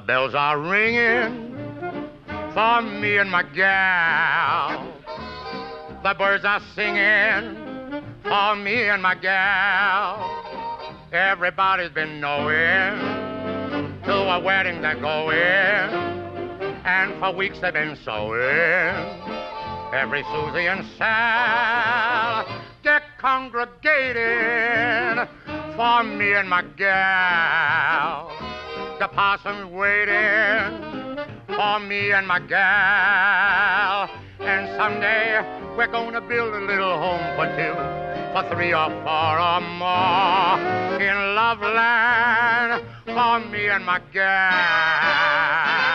bells are ringing for me and my gal. The birds are singing for me and my gal. Everybody's been knowing to a wedding they're going, and for weeks they've been sewing. Every Susie and Sal get congregating for me and my gal. Parson's waiting for me and my gal. And someday we're gonna build a little home for two, for three or four or more in Loveland for me and my gal.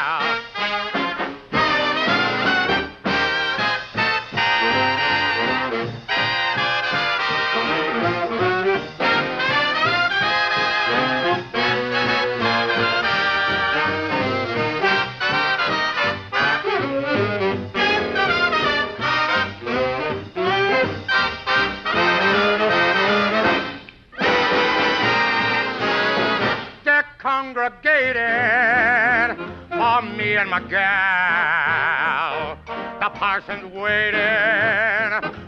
Congregated for me and my gal. The parson's waiting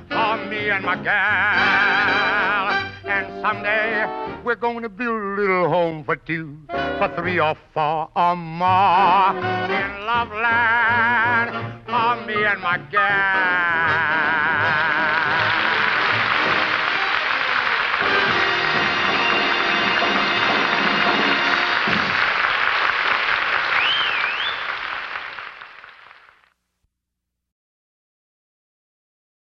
for me and my gal. And someday we're going to build a little home for two, for three or four or more in Loveland for me and my gal.